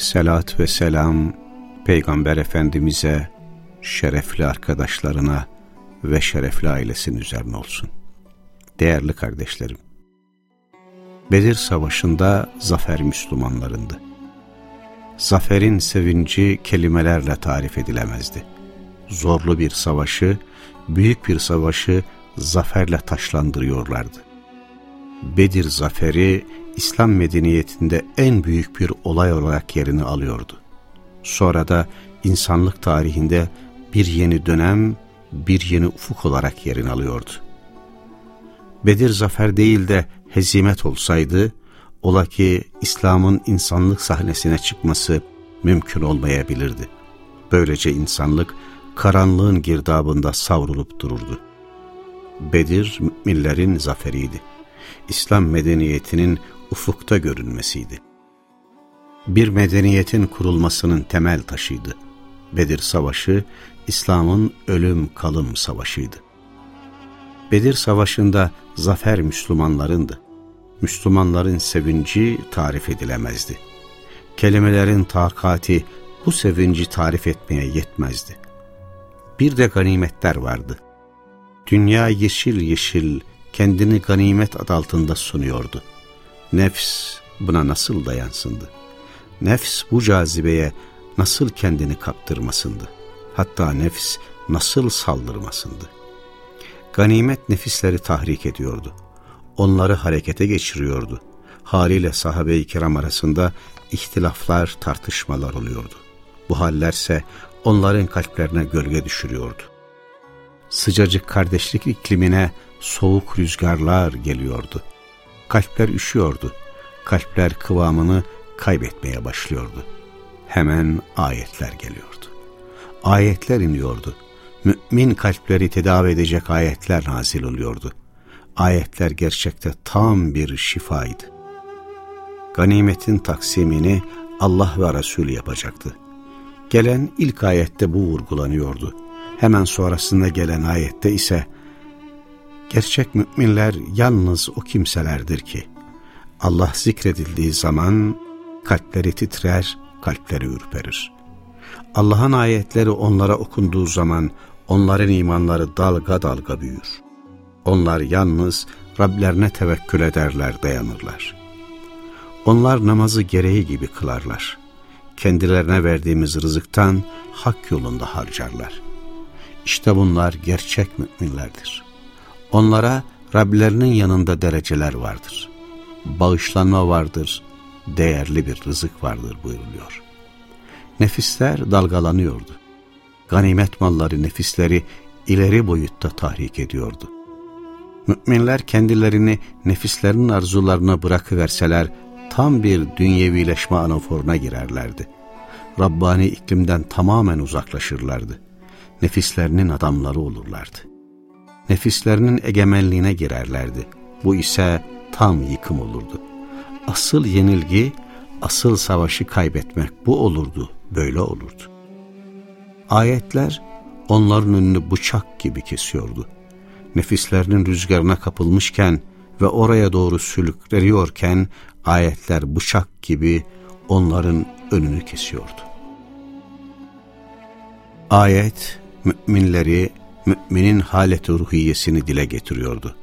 Selat ve selam Peygamber Efendimiz'e, şerefli arkadaşlarına ve şerefli ailesinin üzerine olsun. Değerli kardeşlerim, Bedir Savaşı'nda zafer Müslümanlarındı. Zaferin sevinci kelimelerle tarif edilemezdi. Zorlu bir savaşı, büyük bir savaşı zaferle taşlandırıyorlardı. Bedir zaferi İslam medeniyetinde en büyük bir olay olarak yerini alıyordu. Sonra da insanlık tarihinde bir yeni dönem, bir yeni ufuk olarak yerini alıyordu. Bedir zafer değil de hezimet olsaydı, ola ki İslam'ın insanlık sahnesine çıkması mümkün olmayabilirdi. Böylece insanlık karanlığın girdabında savrulup dururdu. Bedir müminlerin zaferiydi. İslam medeniyetinin ufukta görünmesiydi. Bir medeniyetin kurulmasının temel taşıydı. Bedir Savaşı, İslam'ın ölüm kalım savaşıydı. Bedir Savaşı'nda zafer Müslümanlarındı. Müslümanların sevinci tarif edilemezdi. Kelimelerin takati bu sevinci tarif etmeye yetmezdi. Bir de ganimetler vardı. Dünya yeşil yeşil kendini ganimet adı altında sunuyordu. Nefs buna nasıl dayansındı? Nefs bu cazibeye nasıl kendini kaptırmasındı? Hatta nefs nasıl saldırmasındı? Ganimet nefisleri tahrik ediyordu. Onları harekete geçiriyordu. Haliyle sahabe-i kiram arasında ihtilaflar, tartışmalar oluyordu. Bu hallerse onların kalplerine gölge düşürüyordu. Sıcacık kardeşlik iklimine soğuk rüzgarlar geliyordu. Kalpler üşüyordu. Kalpler kıvamını kaybetmeye başlıyordu. Hemen ayetler geliyordu. Ayetler iniyordu. Mümin kalpleri tedavi edecek ayetler nazil oluyordu. Ayetler gerçekte tam bir şifaydı. Ganimetin taksimini Allah ve Resulü yapacaktı. Gelen ilk ayette bu vurgulanıyordu. Hemen sonrasında gelen ayette ise Gerçek müminler yalnız o kimselerdir ki Allah zikredildiği zaman kalpleri titrer, kalpleri ürperir. Allah'ın ayetleri onlara okunduğu zaman onların imanları dalga dalga büyür. Onlar yalnız Rablerine tevekkül ederler, dayanırlar. Onlar namazı gereği gibi kılarlar. Kendilerine verdiğimiz rızıktan hak yolunda harcarlar. İşte bunlar gerçek müminlerdir.'' Onlara Rablerinin yanında dereceler vardır. Bağışlanma vardır, değerli bir rızık vardır buyuruluyor. Nefisler dalgalanıyordu. Ganimet malları nefisleri ileri boyutta tahrik ediyordu. Müminler kendilerini nefislerinin arzularına bırakıverseler tam bir dünyevileşme anaforuna girerlerdi. Rabbani iklimden tamamen uzaklaşırlardı. Nefislerinin adamları olurlardı nefislerinin egemenliğine girerlerdi. Bu ise tam yıkım olurdu. Asıl yenilgi, asıl savaşı kaybetmek bu olurdu, böyle olurdu. Ayetler onların önünü bıçak gibi kesiyordu. Nefislerinin rüzgarına kapılmışken ve oraya doğru sülükleniyorken ayetler bıçak gibi onların önünü kesiyordu. Ayet müminleri müminin haleti ruhiyesini dile getiriyordu.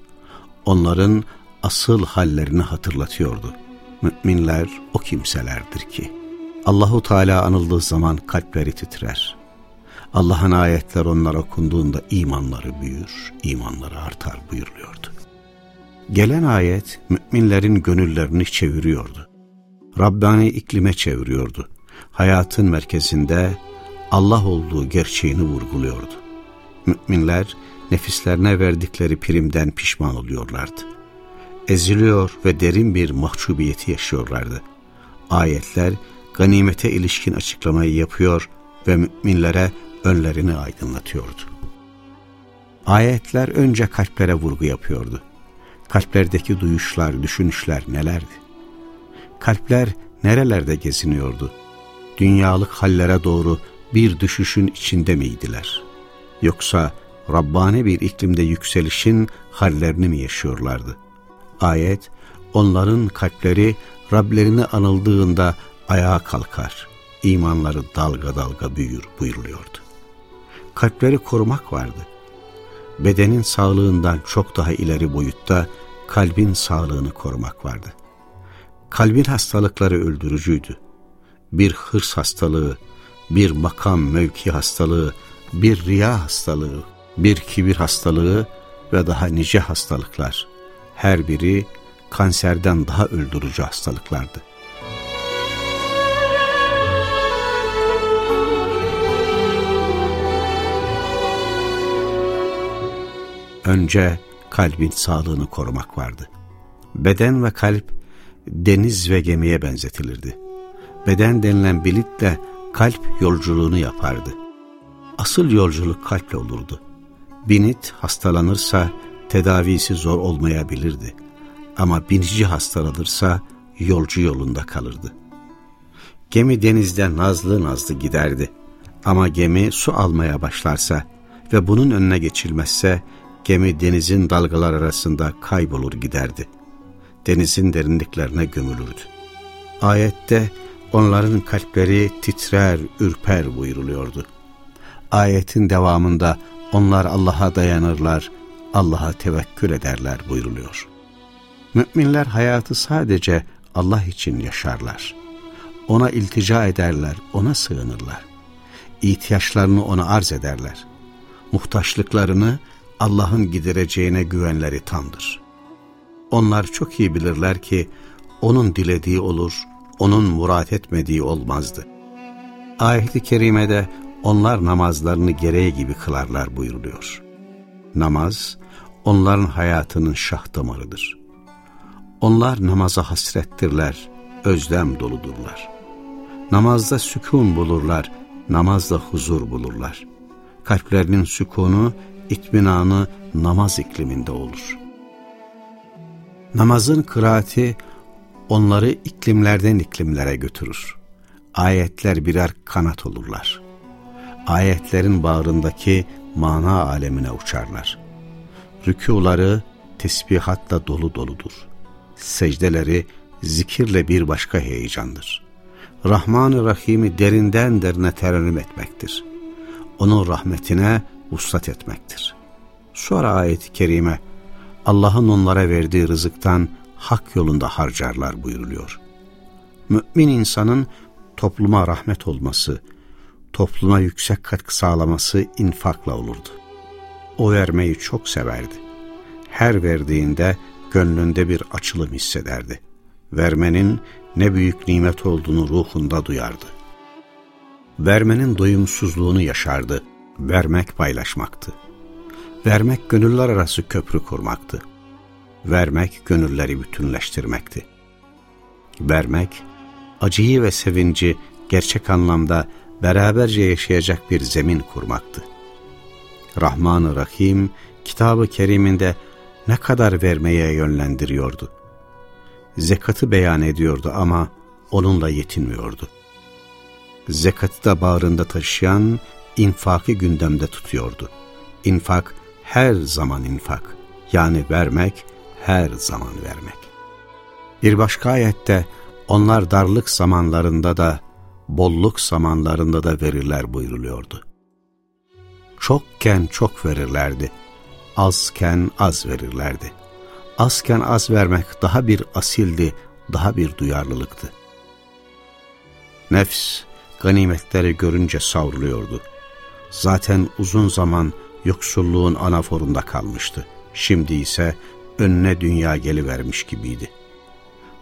Onların asıl hallerini hatırlatıyordu. Müminler o kimselerdir ki Allahu Teala anıldığı zaman kalpleri titrer. Allah'ın ayetler onlar okunduğunda imanları büyür, imanları artar buyuruluyordu. Gelen ayet müminlerin gönüllerini çeviriyordu. Rabbani iklime çeviriyordu. Hayatın merkezinde Allah olduğu gerçeğini vurguluyordu. Müminler nefislerine verdikleri primden pişman oluyorlardı. Eziliyor ve derin bir mahcubiyeti yaşıyorlardı. Ayetler ganimete ilişkin açıklamayı yapıyor ve müminlere önlerini aydınlatıyordu. Ayetler önce kalplere vurgu yapıyordu. Kalplerdeki duyuşlar, düşünüşler nelerdi? Kalpler nerelerde geziniyordu? Dünyalık hallere doğru bir düşüşün içinde miydiler? Yoksa Rabbani bir iklimde yükselişin hallerini mi yaşıyorlardı? Ayet, onların kalpleri Rablerini anıldığında ayağa kalkar, imanları dalga dalga büyür buyuruluyordu. Kalpleri korumak vardı. Bedenin sağlığından çok daha ileri boyutta kalbin sağlığını korumak vardı. Kalbin hastalıkları öldürücüydü. Bir hırs hastalığı, bir makam mevki hastalığı, bir riya hastalığı, bir kibir hastalığı ve daha nice hastalıklar. Her biri kanserden daha öldürücü hastalıklardı. Önce kalbin sağlığını korumak vardı. Beden ve kalp deniz ve gemiye benzetilirdi. Beden denilen bilitle kalp yolculuğunu yapardı. Asıl yolculuk kalple olurdu. Binit hastalanırsa tedavisi zor olmayabilirdi. Ama binici hastalanırsa yolcu yolunda kalırdı. Gemi denizde nazlı nazlı giderdi. Ama gemi su almaya başlarsa ve bunun önüne geçilmezse gemi denizin dalgalar arasında kaybolur giderdi. Denizin derinliklerine gömülürdü. Ayette onların kalpleri titrer, ürper buyuruluyordu. Ayetin devamında onlar Allah'a dayanırlar, Allah'a tevekkül ederler buyruluyor. Müminler hayatı sadece Allah için yaşarlar. Ona iltica ederler, ona sığınırlar. İhtiyaçlarını ona arz ederler. Muhtaçlıklarını Allah'ın gidereceğine güvenleri tamdır. Onlar çok iyi bilirler ki onun dilediği olur, onun murat etmediği olmazdı. Ayet-i kerimede onlar namazlarını gereği gibi kılarlar buyuruluyor. Namaz, onların hayatının şah damarıdır. Onlar namaza hasrettirler, özlem doludurlar. Namazda sükun bulurlar, namazda huzur bulurlar. Kalplerinin sükunu, itminanı namaz ikliminde olur. Namazın kıraati onları iklimlerden iklimlere götürür. Ayetler birer kanat olurlar. Ayetlerin bağrındaki mana alemine uçarlar. Rükuları tesbihatla dolu doludur. Secdeleri zikirle bir başka heyecandır. Rahman-ı Rahim'i derinden derine terennüm etmektir. Onun rahmetine vuslat etmektir. Sonra ayet-i kerime Allah'ın onlara verdiği rızıktan hak yolunda harcarlar buyuruluyor. Mümin insanın topluma rahmet olması, topluma yüksek katkı sağlaması infakla olurdu. O vermeyi çok severdi. Her verdiğinde gönlünde bir açılım hissederdi. Vermenin ne büyük nimet olduğunu ruhunda duyardı. Vermenin doyumsuzluğunu yaşardı. Vermek paylaşmaktı. Vermek gönüller arası köprü kurmaktı. Vermek gönülleri bütünleştirmekti. Vermek, acıyı ve sevinci gerçek anlamda beraberce yaşayacak bir zemin kurmaktı. Rahman-ı Rahim, kitabı keriminde ne kadar vermeye yönlendiriyordu. Zekatı beyan ediyordu ama onunla yetinmiyordu. Zekatı da bağrında taşıyan infakı gündemde tutuyordu. İnfak her zaman infak, yani vermek her zaman vermek. Bir başka ayette onlar darlık zamanlarında da bolluk zamanlarında da verirler buyuruluyordu. Çokken çok verirlerdi, azken az verirlerdi. Azken az vermek daha bir asildi, daha bir duyarlılıktı. Nefs ganimetleri görünce savruluyordu. Zaten uzun zaman yoksulluğun anaforunda kalmıştı. Şimdi ise önüne dünya gelivermiş gibiydi.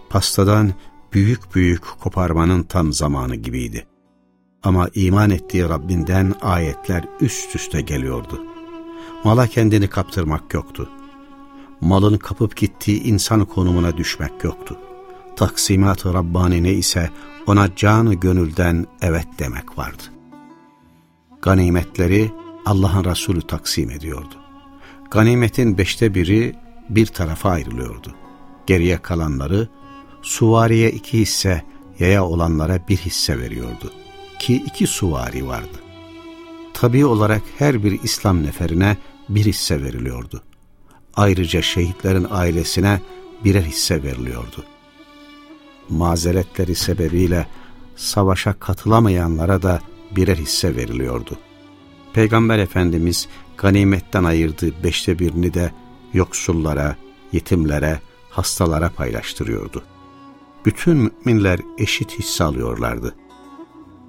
Pastadan büyük büyük koparmanın tam zamanı gibiydi. Ama iman ettiği Rabbinden ayetler üst üste geliyordu. Mala kendini kaptırmak yoktu. Malın kapıp gittiği insan konumuna düşmek yoktu. Taksimat-ı Rabbani ne ise ona canı gönülden evet demek vardı. Ganimetleri Allah'ın Resulü taksim ediyordu. Ganimetin beşte biri bir tarafa ayrılıyordu. Geriye kalanları suvariye iki hisse, yaya olanlara bir hisse veriyordu. Ki iki suvari vardı. Tabi olarak her bir İslam neferine bir hisse veriliyordu. Ayrıca şehitlerin ailesine birer hisse veriliyordu. Mazeretleri sebebiyle savaşa katılamayanlara da birer hisse veriliyordu. Peygamber Efendimiz ganimetten ayırdığı beşte birini de yoksullara, yetimlere, hastalara paylaştırıyordu. Bütün müminler eşit hisse alıyorlardı.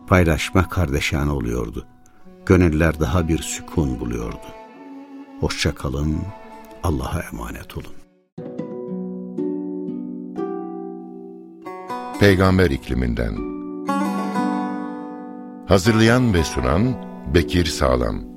Paylaşma kardeşane oluyordu. Gönüller daha bir sükun buluyordu. Hoşça kalın, Allah'a emanet olun. Peygamber ikliminden Hazırlayan ve sunan Bekir Sağlam